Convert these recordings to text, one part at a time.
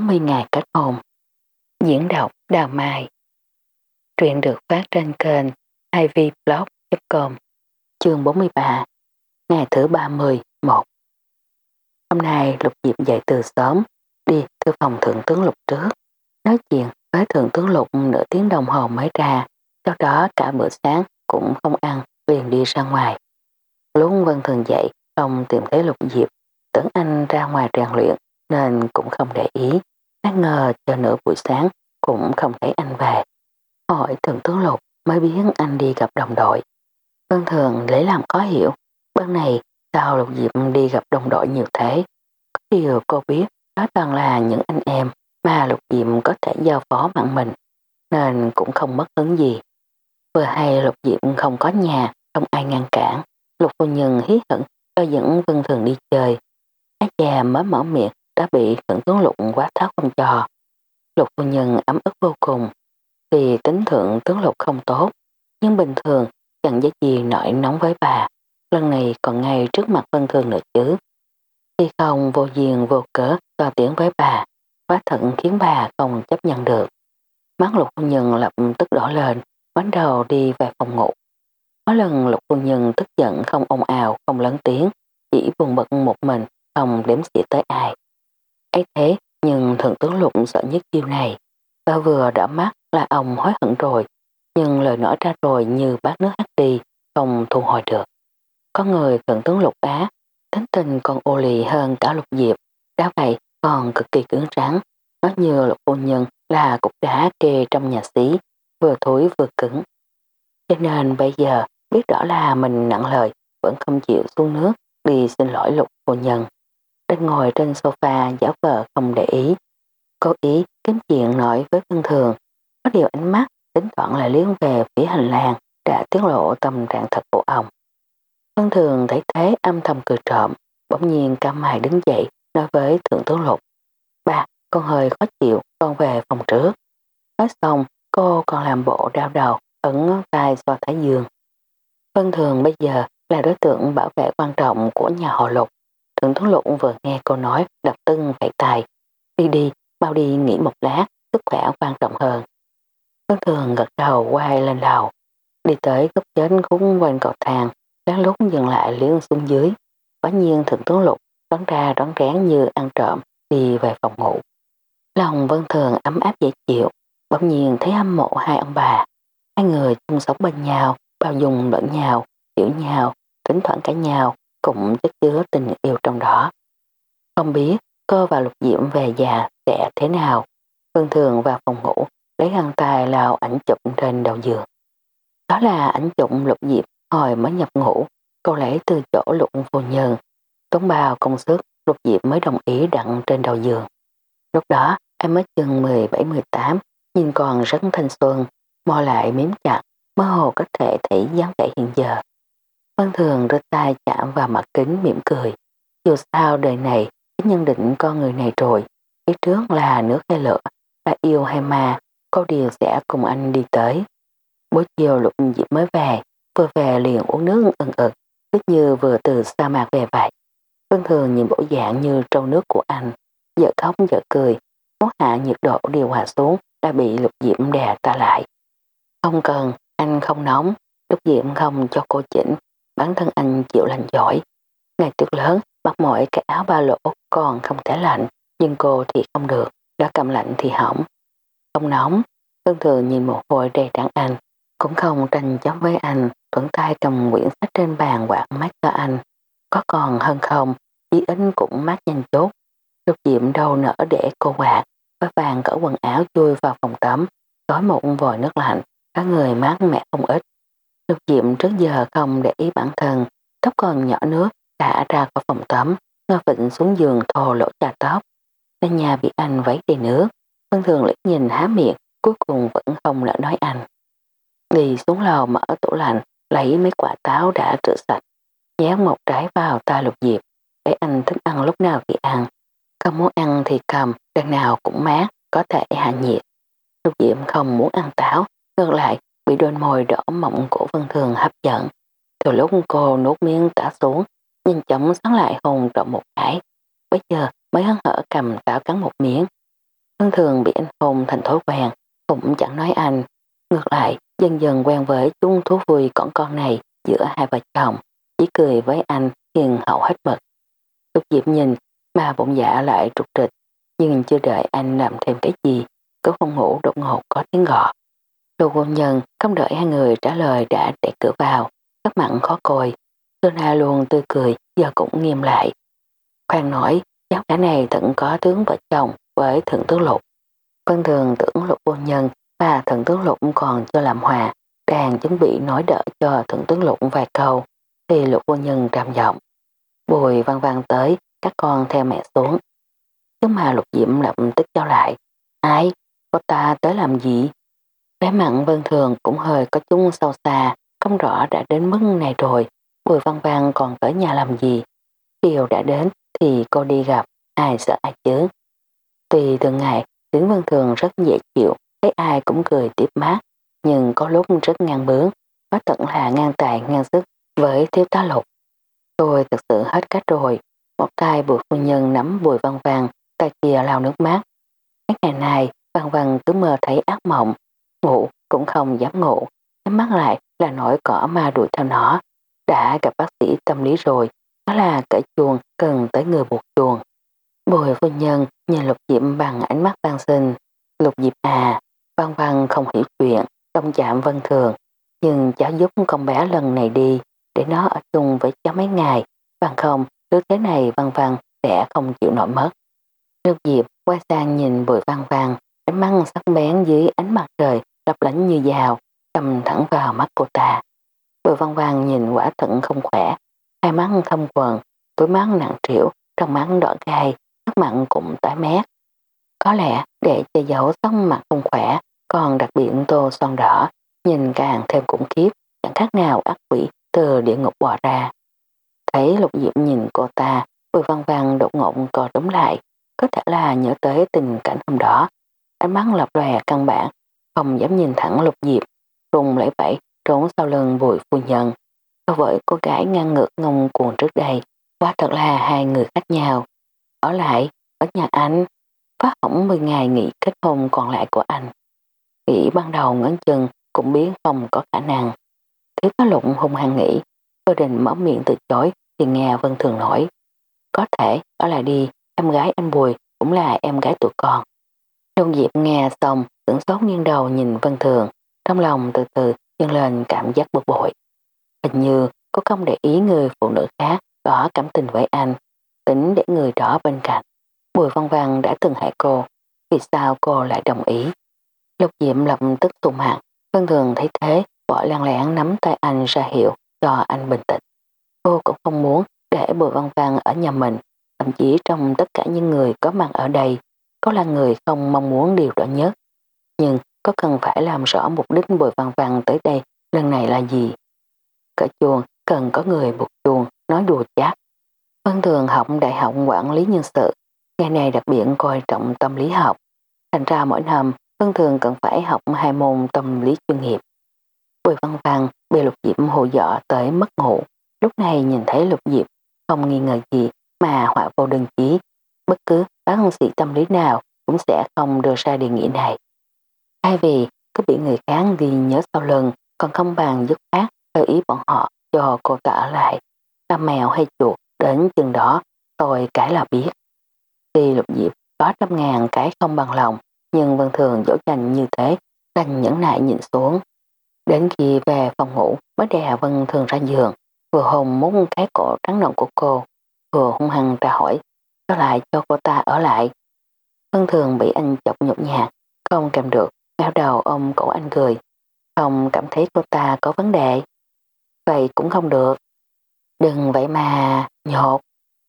40 ngày kết hôn. Diễn đọc Đào Mai Truyện được phát trên kênh ivblog.com Chương 43 Ngày thứ 30 1 Hôm nay Lục Diệp dậy từ sớm, đi thư phòng Thượng tướng Lục trước nói chuyện với Thượng tướng Lục nửa tiếng đồng hồ mới ra, sau đó cả bữa sáng cũng không ăn, liền đi ra ngoài. Lúc Vân Thường dậy không tìm thấy Lục Diệp, tưởng anh ra ngoài rèn luyện nên cũng không để ý. Bất ngờ chờ nửa buổi sáng cũng không thấy anh về. Hỏi thượng tướng Lục mới biết anh đi gặp đồng đội. Vân Thường lấy làm khó hiểu. Bên này sao Lục Diệp đi gặp đồng đội nhiều thế? Có điều cô biết đó toàn là những anh em mà Lục Diệp có thể giao phó mạng mình nên cũng không mất hứng gì. Vừa hay Lục Diệp không có nhà, không ai ngăn cản. Lục phu nhân hí hận cho dẫn Vân Thường đi chơi. Ái cha mới mở miệng đã bị thượng tướng lục quá tháo không cho. Lục phu nhân ấm ức vô cùng, vì tính thượng tướng lục không tốt, nhưng bình thường chẳng dễ gì nổi nóng với bà, lần này còn ngay trước mặt vân thường nữa chứ. Khi không vô duyên vô cớ to tiếng với bà, quá thận khiến bà không chấp nhận được. Mắt lục phu nhân lập tức đỏ lên, bánh đầu đi về phòng ngủ. Mỗi lần lục phu nhân tức giận không ồn ào, không lớn tiếng, chỉ buồn bực một mình, không đếm xỉa tới ai ấy thế nhưng thượng tướng lục sợ nhất chiêu này. Ta vừa đã mắt là ông hối hận rồi, nhưng lời nói ra rồi như bát nước hắt đi, không thu hồi được. Có người thượng tướng lục á, tính tình còn ô lì hơn cả lục diệp, đá vậy còn cực kỳ cứng rắn, nó như lục phu nhân là cục đá kê trong nhà xí, vừa thối vừa cứng. Cho nên bây giờ biết rõ là mình nặng lời, vẫn không chịu xuống nước đi xin lỗi lục phu nhân đang ngồi trên sofa giả vờ không để ý. Cố ý kiếm chuyện nói với Vân Thường. Có điều ánh mắt tính toán lại liếng về phía hành lang đã tiết lộ tâm trạng thật của ông. Vân Thường thấy thế âm thầm cười trộm, bỗng nhiên cam mày đứng dậy nói với Thượng tướng Lục. Ba, con hơi khó chịu, con về phòng trước. Nói xong, cô còn làm bộ đau đầu, ẩn ngón tay so thái dương. Vân Thường bây giờ là đối tượng bảo vệ quan trọng của nhà họ Lục. Thượng tướng lục vừa nghe cô nói đập tưng phải tài. Đi đi, mau đi nghỉ một lát, sức khỏe quan trọng hơn. Vân thường gật đầu quay lên đầu. Đi tới góc chến khúc quanh cầu thang, lát lúc dừng lại liếng xuống dưới. Quả nhiên thượng tướng lục đón ra đón rén như ăn trộm đi về phòng ngủ. Lòng vân thường ấm áp dễ chịu, bỗng nhiên thấy âm mộ hai ông bà. Hai người chung sống bên nhau, bao dung lẫn nhau, hiểu nhau, thỉnh thoảng cả nhau, cũng chất chứa tình yêu trong đó. Không biết cô và Lục Diễm về già sẽ thế nào. Phương Thường vào phòng ngủ, lấy khăn tay lao ảnh chụp trên đầu giường. Đó là ảnh chụp Lục Diệp hồi mới nhập ngủ, cô lấy từ chỗ Lục vô Nhân. Tốn bao công sức, Lục Diệp mới đồng ý đặng trên đầu giường. Lúc đó, em mới chừng 17-18, nhìn còn rất thanh xuân, mò lại miếm chặt, mơ hồ có thể thấy dáng vẻ hiện giờ. Vân Thường đưa tay chạm vào mặt kính mỉm cười. Dù sao đời này, cái nhân định con người này rồi. Phía trước là nước hay lửa, là yêu hay ma, cô điều sẽ cùng anh đi tới. Buổi chiều lục dịp mới về, vừa về liền uống nước ẩn ực, tức như vừa từ sa mạc về vậy. Vân Thường nhìn bộ dạng như trâu nước của anh, giờ khóc giờ cười, muốn hạ nhiệt độ điều hòa xuống đã bị lục diễm đè ta lại. Không cần, anh không nóng, lục diễm không cho cô chỉnh, bản thân anh chịu lạnh giỏi. Ngày tuyết lớn, mặc mọi cái áo ba lỗ còn không thể lạnh, nhưng cô thì không được, đã cầm lạnh thì hỏng. Không nóng, Tương thường nhìn một hồi đầy trắng anh, cũng không tranh chấp với anh, thuận tay cầm quyển sách trên bàn quạt mát cho anh. Có còn hơn không, chí ít cũng mát nhanh chốt. Lục diệm đâu nở để cô quạt, với vàng cỡ quần áo chui vào phòng tắm, gói một vòi nước lạnh, cả người mát mẻ không ít. Lục Diệm trước giờ không để ý bản thân, tóc còn nhỏ nước, đã ra khỏi phòng tắm, ngơ vịnh xuống giường thô lỗ trà tóc. Lên nhà bị anh vấy đầy nước, Vân Thường liếc nhìn há miệng, cuối cùng vẫn không lỡ nói anh. Đi xuống lầu mở tủ lạnh, lấy mấy quả táo đã rửa sạch, nhét một trái vào tay Lục Diệp, để anh thích ăn lúc nào thì ăn. Không muốn ăn thì cầm, đằng nào cũng mát, có thể hạ nhiệt. Lục Diệm không muốn ăn táo, ngược lại bị đôi môi đỏ mọng của Vân Thường hấp dẫn. Từ lúc cô nuốt miếng tả xuống, nhanh chóng sáng lại hồn rộng một cái. Bây giờ mới hân hở cầm táo cắn một miếng. Vân Thường bị anh hồn thành thói quen, cũng chẳng nói anh. Ngược lại, dần dần quen với chung thú vui con con này giữa hai vợ chồng, chỉ cười với anh hiền hậu hết mực. Lúc Diệp nhìn mà bụng dạ lại trục trịch, nhưng chưa đợi anh làm thêm cái gì, có phòng ngủ đột ngột có tiếng gõ. Đồ quân nhân không đợi hai người trả lời đã đẩy cửa vào, sắc mặn khó coi. Sona luôn tươi cười, giờ cũng nghiêm lại. Khoan nói, cháu cả này tận có tướng vợ chồng với thượng tướng lục. Vân thường tưởng lục quân nhân và thượng tướng lục còn chưa làm hòa, đang chuẩn bị nói đỡ cho thượng tướng lục vài câu, thì lục quân nhân trầm giọng. Bùi văn văn tới, các con theo mẹ xuống. Chứ mà lục diễm lập tức giao lại. Ai? Cô ta tới làm gì? Bé mặn vân thường cũng hơi có chung sâu xa, không rõ đã đến mức này rồi, bùi văn văn còn tới nhà làm gì. Kiều đã đến thì cô đi gặp, ai sợ ai chứ. tùy thường ngày, tiếng vân thường rất dễ chịu, thấy ai cũng cười tiếp mát, nhưng có lúc rất ngang bướng, có tận là ngang tài ngang sức với thiếu tá lục. Tôi thực sự hết cách rồi, một tay bùi phu nhân nắm bùi văn văn, tay kia lau nước mát. Mấy ngày này, văn văn cứ mơ thấy ác mộng, ngủ cũng không dám ngủ, nhắm mắt lại là nỗi cỏ ma đuổi theo nó. Đã gặp bác sĩ tâm lý rồi, nó là cởi chuồng cần tới người buộc chuồng. Bùi phu nhân nhìn lục diệm bằng ánh mắt van xin. Lục diệp à, văn văn không hiểu chuyện, công chạm vân thường, nhưng cháu giúp con bé lần này đi, để nó ở chung với cháu mấy ngày, bằng không, đứa thế này văn văn sẽ không chịu nổi mất. Lục diệp quay sang nhìn bùi văn văn, ánh mắt sắc bén dưới ánh mặt trời lấp lánh như dao, cầm thẳng vào mắt cô ta. Bùi văn văn nhìn quả thận không khỏe, hai mắt thâm quần, túi mắt nặng trĩu, trong mắt đỏ gai, mắt mặn cũng tái mét. Có lẽ để che giấu sắc mặt không khỏe, còn đặc biệt tô son đỏ, nhìn càng thêm khủng khiếp, chẳng khác nào ác quỷ từ địa ngục bò ra. Thấy lục diệm nhìn cô ta, bùi văn văn đột ngột co đúng lại, có thể là nhớ tới tình cảnh hôm đó. Ánh mắt lập lòe căn bản, không dám nhìn thẳng lục diệp, rùng lẫy bẫy trốn sau lưng bùi phu nhân. So với cô gái ngang ngược ngông cuồng trước đây, quá thật là hai người khác nhau. Ở lại, ở nhà anh, phát hỏng 10 ngày nghỉ kết hôn còn lại của anh. Nghĩ ban đầu ngấn chừng cũng biết không có khả năng. Thiếu có lụng hung hăng nghĩ, tôi định mở miệng từ chối thì nghe Vân Thường nói. Có thể, ở lại đi, em gái anh Bùi cũng là em gái tụi con. Đông Diệp nghe xong, sửng sốt nghiêng đầu nhìn Vân Thường, trong lòng từ từ dâng lên cảm giác bực bội. Hình như có không để ý người phụ nữ khác có cảm tình với anh, tính để người đó bên cạnh. Bùi Văn Văn đã từng hại cô, vì sao cô lại đồng ý? Lục Diệm lập tức tùng hạng Vân Thường thấy thế, bỏ lăng lẽn nắm tay anh ra hiệu cho anh bình tĩnh. Cô cũng không muốn để Bùi Văn Văn ở nhà mình, thậm chí trong tất cả những người có mặt ở đây, có là người không mong muốn điều đó nhất. Nhưng có cần phải làm rõ mục đích bồi Văn Văn tới đây lần này là gì? Cỡ chuồng cần có người buộc chuồng, nói đùa chát. Văn Thường học đại học quản lý nhân sự, ngày này đặc biệt coi trọng tâm lý học. Thành ra mỗi năm Văn Thường cần phải học hai môn tâm lý chuyên nghiệp. Bùi Văn Văn bị Lục Diệp hồ dọ tới mất ngủ. Lúc này nhìn thấy Lục Diệp không nghi ngờ gì mà họa vô đơn chí. Bất cứ bác sĩ tâm lý nào cũng sẽ không đưa ra đề nghị này. Thay vì cứ bị người khác ghi nhớ sau lưng, còn không bằng dứt khoát theo ý bọn họ cho cô ta ở lại. là mèo hay chuột, đến chừng đó, tôi cái là biết. Tuy lục diệp có trăm ngàn cái không bằng lòng, nhưng Vân Thường dỗ dành như thế, đành nhẫn nại nhìn xuống. Đến khi về phòng ngủ, mới đè Vân Thường ra giường, vừa hôn muốn cái cổ trắng nộn của cô, vừa hung hăng ra hỏi, sao lại cho cô ta ở lại. Vân Thường bị anh chọc nhục nhạt, không kèm được ngao đầu ôm cổ anh cười không cảm thấy cô ta có vấn đề. Vậy cũng không được. Đừng vậy mà, nhột.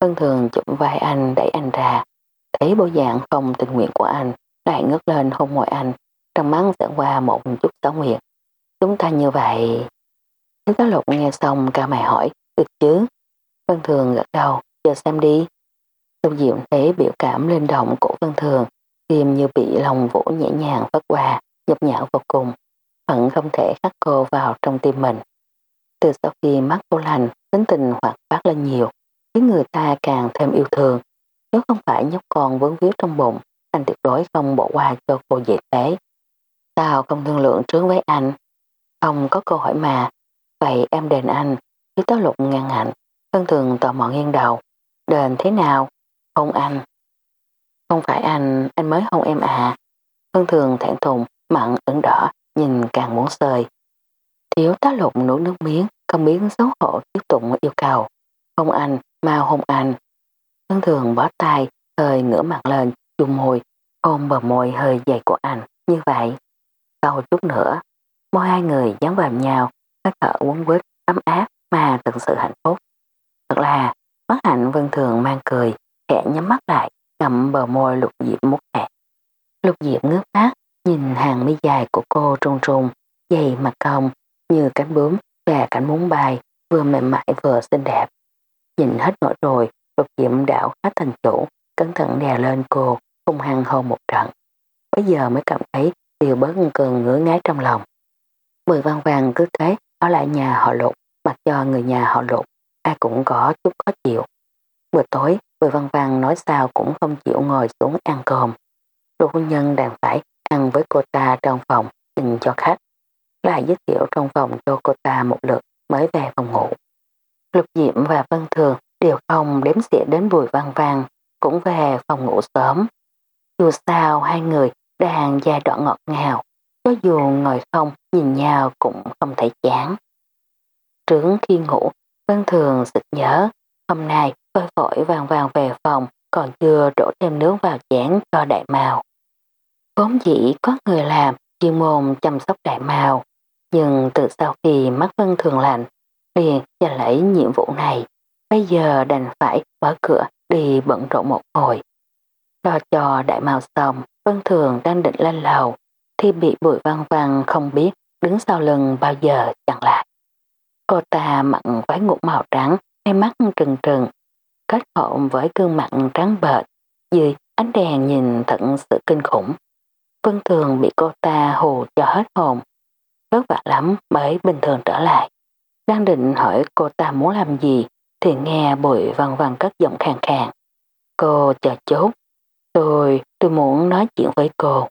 Vân thường chụm vai anh đẩy anh ra. Thấy bộ dạng không tình nguyện của anh, lại ngước lên hôn môi anh, trong mắt sẽ qua một chút xấu nguyệt. Chúng ta như vậy. Nếu cá lục nghe xong ca mày hỏi, được chứ? Vân thường gật đầu, giờ xem đi. Lục Diệm thấy biểu cảm lên động của Vân Thường, Kim như bị lòng vỗ nhẹ nhàng vất qua, nhục nhạo vô cùng vẫn không thể khắc cô vào trong tim mình. Từ sau khi mắt cô lành, tính tình hoạt bát lên nhiều, khiến người ta càng thêm yêu thương. Nếu không phải nhóc con vướng víu trong bụng, anh tuyệt đối không bỏ qua cho cô dễ thế. Sao không thương lượng trước với anh? Không có câu hỏi mà. Vậy em đền anh. Chứ táo lục ngang hạnh. thân thường tò mò nghiêng đầu. Đền thế nào? Hôn anh. Không phải anh, anh mới hôn em à. Phương thường thẹn thùng, mặn ửng đỏ, nhìn càng muốn sơi. Thiếu tá lục nổ nước miếng, không biết xấu hổ tiếp tục yêu cầu. Hôn anh, mau hôn anh. Phương thường bó tay, hơi ngửa mặt lên, dùng môi, hôn bờ môi hơi dày của anh, như vậy. Sau chút nữa, môi hai người dán vào nhau, hơi thở quấn quýt, ấm áp mà thực sự hạnh phúc. Thật là, mắt hạnh vân thường mang cười, khẽ nhắm mắt lại, ngậm bờ môi lục diệp mút hạt. Lục diệp ngước mắt, nhìn hàng mi dài của cô trung trung, dày mặt cong, như cánh bướm và cánh muốn bay, vừa mềm mại vừa xinh đẹp. Nhìn hết nổi rồi, lục diệp đảo hết thành chủ, cẩn thận đè lên cô, hung hăng hôn một trận. Bây giờ mới cảm thấy điều bớt cường ngứa ngáy trong lòng. Mười văn vàng cứ thế ở lại nhà họ lục, mặc cho người nhà họ lục, ai cũng có chút khó chịu. buổi tối, Mười văn văn nói sao cũng không chịu ngồi xuống ăn cơm. Đồ quân nhân đành phải ăn với cô ta trong phòng dành cho khách. Lại giới thiệu trong phòng cho cô ta một lượt mới về phòng ngủ. Lục Diệm và văn Thường đều không đếm xỉa đến Bùi Văn Văn, cũng về phòng ngủ sớm. Dù sao hai người đang giai đoạn ngọt ngào, có dù ngồi không nhìn nhau cũng không thể chán. Trước khi ngủ, văn Thường sực nhớ, hôm nay vội vội vàng vàng về phòng còn chưa đổ thêm nước vào chén cho đại màu. Vốn dĩ có người làm chuyên môn chăm sóc đại màu, nhưng từ sau khi mắt Vân Thường lạnh, liền và lấy nhiệm vụ này. Bây giờ đành phải mở cửa đi bận rộn một hồi. Lo cho đại màu xong, Vân Thường đang định lên lầu, thì bị bụi văn văn không biết đứng sau lưng bao giờ chặn lại. Cô ta mặn váy ngủ màu trắng, hai mắt trừng trừng, kết hợp với gương mặt trắng bệch, dưới ánh đèn nhìn thật sự kinh khủng. Vân Thường bị cô ta hù cho hết hồn, vất vả lắm mới bình thường trở lại. Đang định hỏi cô ta muốn làm gì thì nghe bụi văn văn cất giọng khàn khàn. Cô chờ chút. Tôi, tôi muốn nói chuyện với cô.